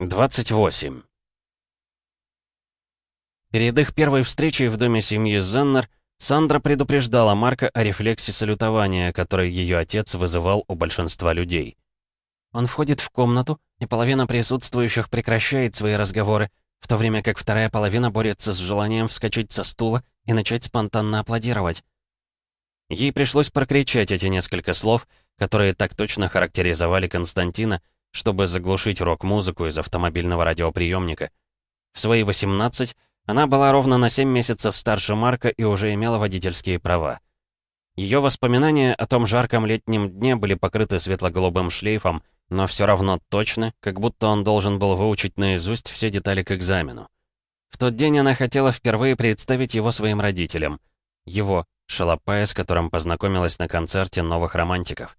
28. Перед их первой встречей в доме семьи Зеннер Сандра предупреждала Марка о рефлексе салютования, который ее отец вызывал у большинства людей. Он входит в комнату, и половина присутствующих прекращает свои разговоры, в то время как вторая половина борется с желанием вскочить со стула и начать спонтанно аплодировать. Ей пришлось прокричать эти несколько слов, которые так точно характеризовали Константина, чтобы заглушить рок-музыку из автомобильного радиоприемника. В свои 18 она была ровно на 7 месяцев старше Марка и уже имела водительские права. Ее воспоминания о том жарком летнем дне были покрыты светло-голубым шлейфом, но все равно точно, как будто он должен был выучить наизусть все детали к экзамену. В тот день она хотела впервые представить его своим родителям. Его, шалопая, с которым познакомилась на концерте новых романтиков.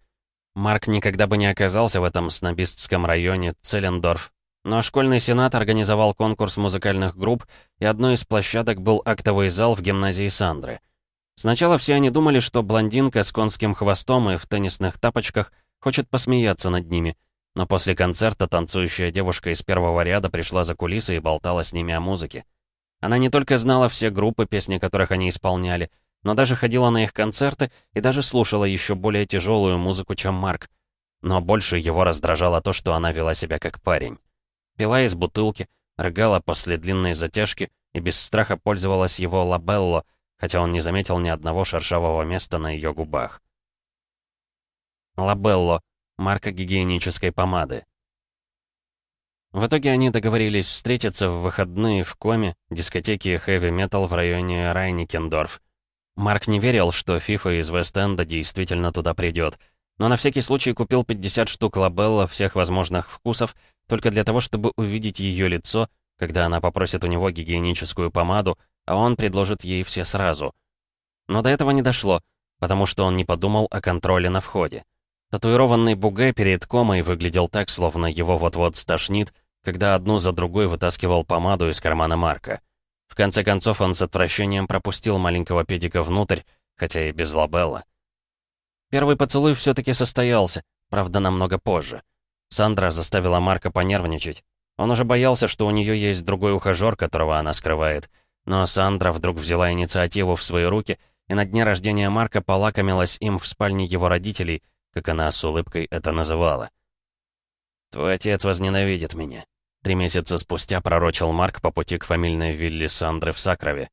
Марк никогда бы не оказался в этом снобистском районе Целлендорф. Но школьный сенат организовал конкурс музыкальных групп, и одной из площадок был актовый зал в гимназии Сандры. Сначала все они думали, что блондинка с конским хвостом и в теннисных тапочках хочет посмеяться над ними, но после концерта танцующая девушка из первого ряда пришла за кулисы и болтала с ними о музыке. Она не только знала все группы, песни которых они исполняли, но даже ходила на их концерты и даже слушала еще более тяжелую музыку, чем Марк. Но больше его раздражало то, что она вела себя как парень. Пила из бутылки, рыгала после длинной затяжки и без страха пользовалась его лабелло, хотя он не заметил ни одного шершавого места на ее губах. Лабелло — марка гигиенической помады. В итоге они договорились встретиться в выходные в Коме, дискотеке хэви-метал в районе Райникендорф. Марк не верил, что Фифа из Вест-Энда действительно туда придет, но на всякий случай купил 50 штук лабелла всех возможных вкусов, только для того, чтобы увидеть ее лицо, когда она попросит у него гигиеническую помаду, а он предложит ей все сразу. Но до этого не дошло, потому что он не подумал о контроле на входе. Татуированный бугай перед комой выглядел так, словно его вот-вот стошнит, когда одну за другой вытаскивал помаду из кармана Марка. В конце концов, он с отвращением пропустил маленького педика внутрь, хотя и без лабелла. Первый поцелуй все-таки состоялся, правда, намного позже. Сандра заставила Марка понервничать. Он уже боялся, что у нее есть другой ухажер, которого она скрывает. Но Сандра вдруг взяла инициативу в свои руки и на дне рождения Марка полакомилась им в спальне его родителей, как она с улыбкой это называла. «Твой отец возненавидит меня», Три месяца спустя пророчил Марк по пути к фамильной вилле Сандры в Сакрове.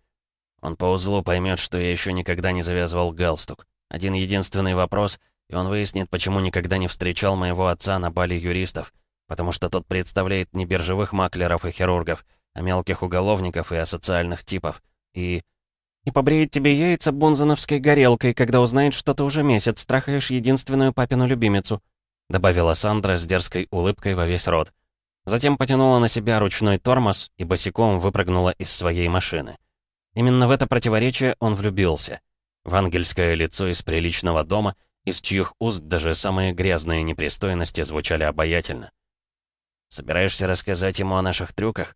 Он по узлу поймет, что я еще никогда не завязывал галстук. Один единственный вопрос, и он выяснит, почему никогда не встречал моего отца на бале юристов, потому что тот представляет не биржевых маклеров и хирургов, а мелких уголовников и асоциальных типов. И... И побреет тебе яйца бунзановской горелкой, когда узнает, что ты уже месяц страхаешь единственную папину любимицу», добавила Сандра с дерзкой улыбкой во весь рот. Затем потянула на себя ручной тормоз и босиком выпрыгнула из своей машины. Именно в это противоречие он влюбился. В ангельское лицо из приличного дома, из чьих уст даже самые грязные непристойности звучали обаятельно. «Собираешься рассказать ему о наших трюках?»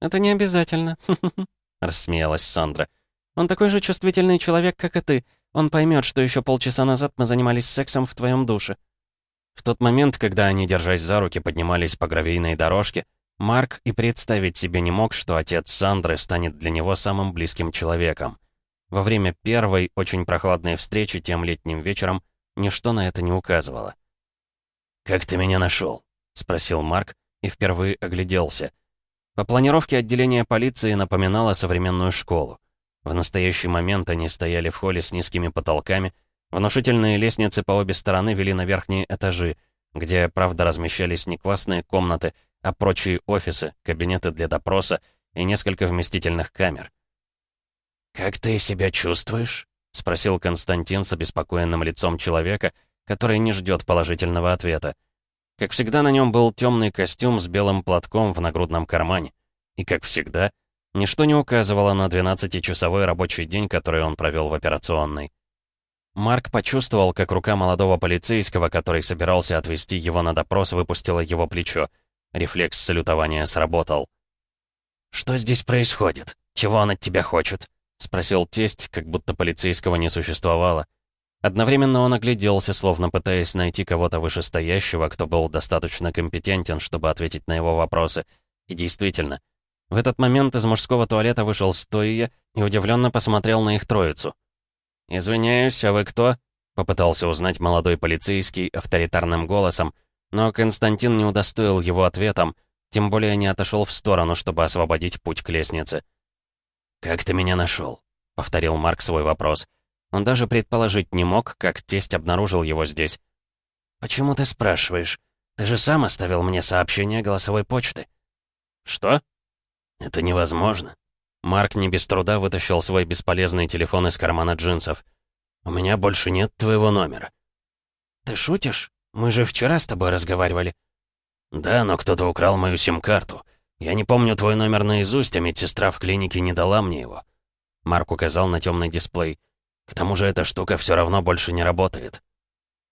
«Это не обязательно», — рассмеялась Сандра. «Он такой же чувствительный человек, как и ты. Он поймет, что еще полчаса назад мы занимались сексом в твоем душе». В тот момент, когда они, держась за руки, поднимались по гравийной дорожке, Марк и представить себе не мог, что отец Сандры станет для него самым близким человеком. Во время первой, очень прохладной встречи тем летним вечером ничто на это не указывало. «Как ты меня нашел?» — спросил Марк и впервые огляделся. По планировке отделения полиции напоминало современную школу. В настоящий момент они стояли в холле с низкими потолками, Внушительные лестницы по обе стороны вели на верхние этажи, где, правда, размещались не классные комнаты, а прочие офисы, кабинеты для допроса и несколько вместительных камер. «Как ты себя чувствуешь?» — спросил Константин с обеспокоенным лицом человека, который не ждет положительного ответа. Как всегда, на нем был темный костюм с белым платком в нагрудном кармане. И, как всегда, ничто не указывало на 12-часовой рабочий день, который он провел в операционной. Марк почувствовал, как рука молодого полицейского, который собирался отвезти его на допрос, выпустила его плечо. Рефлекс салютования сработал. «Что здесь происходит? Чего он от тебя хочет?» — спросил тесть, как будто полицейского не существовало. Одновременно он огляделся, словно пытаясь найти кого-то вышестоящего, кто был достаточно компетентен, чтобы ответить на его вопросы. И действительно, в этот момент из мужского туалета вышел Стоия и удивленно посмотрел на их троицу. «Извиняюсь, а вы кто?» — попытался узнать молодой полицейский авторитарным голосом, но Константин не удостоил его ответом, тем более не отошел в сторону, чтобы освободить путь к лестнице. «Как ты меня нашел? повторил Марк свой вопрос. Он даже предположить не мог, как тесть обнаружил его здесь. «Почему ты спрашиваешь? Ты же сам оставил мне сообщение голосовой почты». «Что?» «Это невозможно». Марк не без труда вытащил свой бесполезный телефон из кармана джинсов. «У меня больше нет твоего номера». «Ты шутишь? Мы же вчера с тобой разговаривали». «Да, но кто-то украл мою сим-карту. Я не помню твой номер наизусть, а медсестра в клинике не дала мне его». Марк указал на темный дисплей. «К тому же эта штука все равно больше не работает».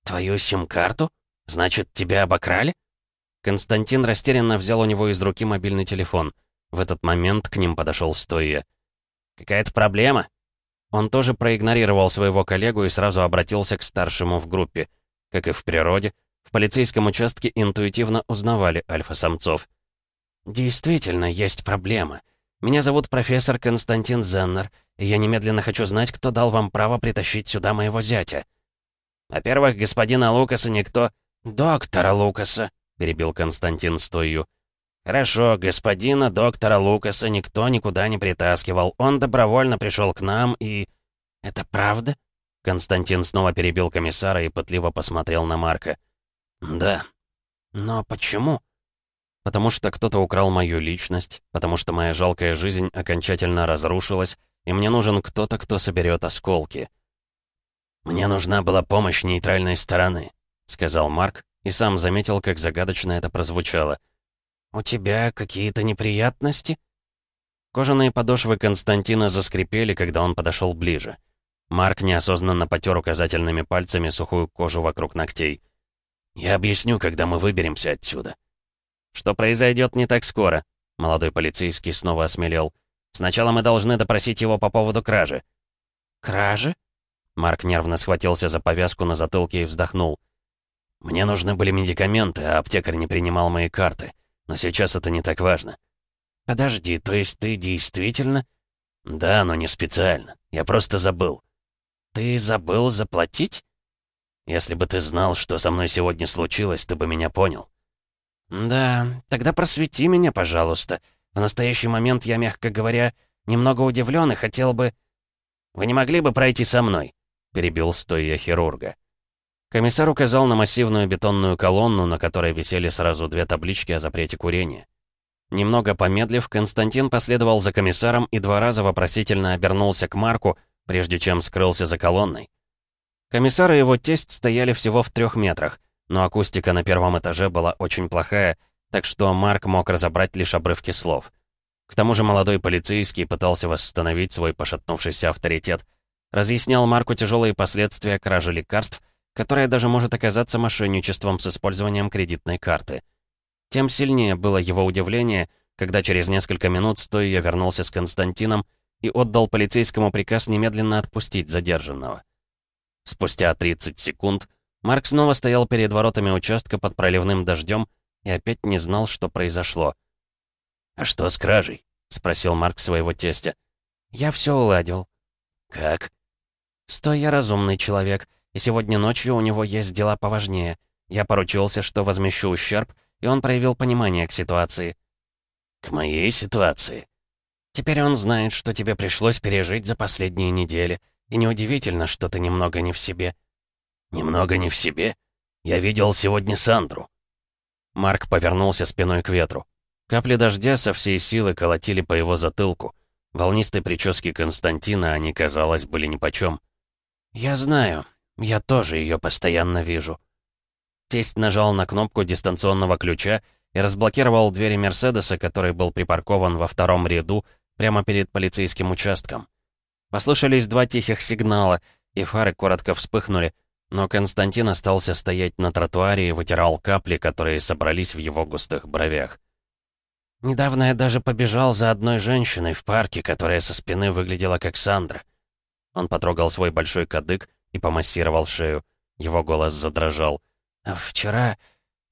«Твою сим-карту? Значит, тебя обокрали?» Константин растерянно взял у него из руки мобильный телефон. В этот момент к ним подошел Стоя. «Какая-то проблема?» Он тоже проигнорировал своего коллегу и сразу обратился к старшему в группе. Как и в природе, в полицейском участке интуитивно узнавали альфа-самцов. «Действительно, есть проблема. Меня зовут профессор Константин Зеннер, и я немедленно хочу знать, кто дал вам право притащить сюда моего зятя». «Во-первых, господина Лукаса никто...» «Доктора Лукаса», — перебил Константин Стою. «Хорошо, господина доктора Лукаса никто никуда не притаскивал. Он добровольно пришел к нам и...» «Это правда?» Константин снова перебил комиссара и пытливо посмотрел на Марка. «Да». «Но почему?» «Потому что кто-то украл мою личность, потому что моя жалкая жизнь окончательно разрушилась, и мне нужен кто-то, кто соберет осколки». «Мне нужна была помощь нейтральной стороны», — сказал Марк, и сам заметил, как загадочно это прозвучало. «У тебя какие-то неприятности?» Кожаные подошвы Константина заскрипели, когда он подошел ближе. Марк неосознанно потер указательными пальцами сухую кожу вокруг ногтей. «Я объясню, когда мы выберемся отсюда». «Что произойдет не так скоро?» Молодой полицейский снова осмелел. «Сначала мы должны допросить его по поводу кражи». «Кражи?» Марк нервно схватился за повязку на затылке и вздохнул. «Мне нужны были медикаменты, а аптекарь не принимал мои карты. Но сейчас это не так важно». «Подожди, то есть ты действительно...» «Да, но не специально. Я просто забыл». «Ты забыл заплатить?» «Если бы ты знал, что со мной сегодня случилось, ты бы меня понял». «Да, тогда просвети меня, пожалуйста. В настоящий момент я, мягко говоря, немного удивлен и хотел бы...» «Вы не могли бы пройти со мной?» — перебил стоя хирурга. Комиссар указал на массивную бетонную колонну, на которой висели сразу две таблички о запрете курения. Немного помедлив, Константин последовал за комиссаром и два раза вопросительно обернулся к Марку, прежде чем скрылся за колонной. Комиссар и его тесть стояли всего в трех метрах, но акустика на первом этаже была очень плохая, так что Марк мог разобрать лишь обрывки слов. К тому же молодой полицейский пытался восстановить свой пошатнувшийся авторитет. Разъяснял Марку тяжелые последствия кражи лекарств, которая даже может оказаться мошенничеством с использованием кредитной карты. Тем сильнее было его удивление, когда через несколько минут стоя вернулся с Константином и отдал полицейскому приказ немедленно отпустить задержанного. Спустя 30 секунд Марк снова стоял перед воротами участка под проливным дождем и опять не знал, что произошло. «А что с кражей?» — спросил Марк своего тестя. «Я все уладил». «Как?» «Стой, я разумный человек, и сегодня ночью у него есть дела поважнее. Я поручился, что возмещу ущерб, и он проявил понимание к ситуации». «К моей ситуации?» Теперь он знает, что тебе пришлось пережить за последние недели. И неудивительно, что ты немного не в себе». «Немного не в себе? Я видел сегодня Сандру». Марк повернулся спиной к ветру. Капли дождя со всей силы колотили по его затылку. Волнистой прически Константина они, казалось, были нипочем. «Я знаю. Я тоже ее постоянно вижу». Тесть нажал на кнопку дистанционного ключа и разблокировал двери Мерседеса, который был припаркован во втором ряду прямо перед полицейским участком. Послышались два тихих сигнала, и фары коротко вспыхнули, но Константин остался стоять на тротуаре и вытирал капли, которые собрались в его густых бровях. «Недавно я даже побежал за одной женщиной в парке, которая со спины выглядела как Сандра». Он потрогал свой большой кадык, и помассировал шею. Его голос задрожал. «Вчера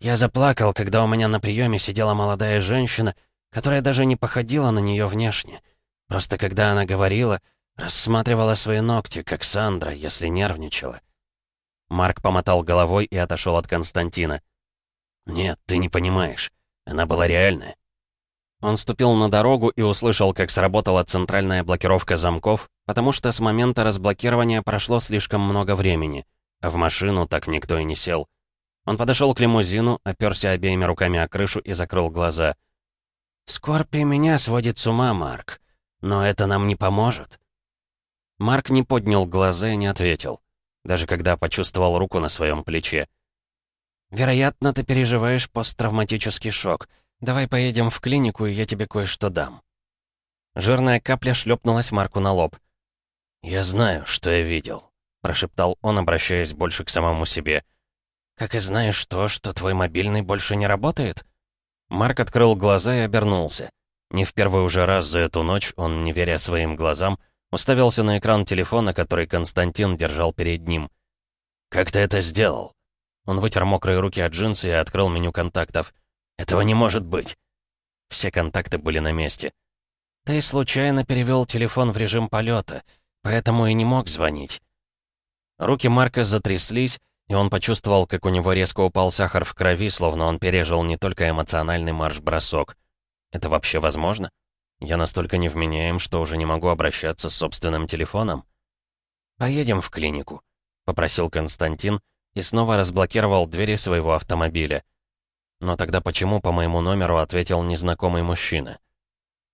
я заплакал, когда у меня на приеме сидела молодая женщина, которая даже не походила на нее внешне. Просто когда она говорила, рассматривала свои ногти, как Сандра, если нервничала». Марк помотал головой и отошел от Константина. «Нет, ты не понимаешь. Она была реальная. Он ступил на дорогу и услышал, как сработала центральная блокировка замков, потому что с момента разблокирования прошло слишком много времени, а в машину так никто и не сел. Он подошел к лимузину, оперся обеими руками о крышу и закрыл глаза. «Скорбь и меня сводит с ума, Марк. Но это нам не поможет». Марк не поднял глаза и не ответил, даже когда почувствовал руку на своем плече. «Вероятно, ты переживаешь посттравматический шок. Давай поедем в клинику, и я тебе кое-что дам». Жирная капля шлепнулась Марку на лоб. «Я знаю, что я видел», — прошептал он, обращаясь больше к самому себе. «Как и знаешь то, что твой мобильный больше не работает?» Марк открыл глаза и обернулся. Не в первый уже раз за эту ночь он, не веря своим глазам, уставился на экран телефона, который Константин держал перед ним. «Как ты это сделал?» Он вытер мокрые руки от джинсы и открыл меню контактов. Этого не может быть. Все контакты были на месте. Ты случайно перевел телефон в режим полета, поэтому и не мог звонить. Руки Марка затряслись, и он почувствовал, как у него резко упал сахар в крови, словно он пережил не только эмоциональный марш-бросок. Это вообще возможно? Я настолько невменяем, что уже не могу обращаться с собственным телефоном. «Поедем в клинику», — попросил Константин и снова разблокировал двери своего автомобиля. Но тогда почему по моему номеру ответил незнакомый мужчина?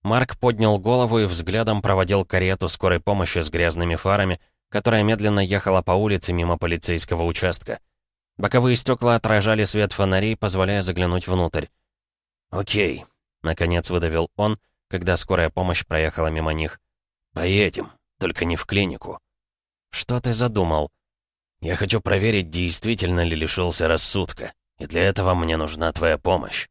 Марк поднял голову и взглядом проводил карету скорой помощи с грязными фарами, которая медленно ехала по улице мимо полицейского участка. Боковые стекла отражали свет фонарей, позволяя заглянуть внутрь. «Окей», — наконец выдавил он, когда скорая помощь проехала мимо них. «Поедем, только не в клинику». «Что ты задумал?» «Я хочу проверить, действительно ли лишился рассудка». И для этого мне нужна твоя помощь.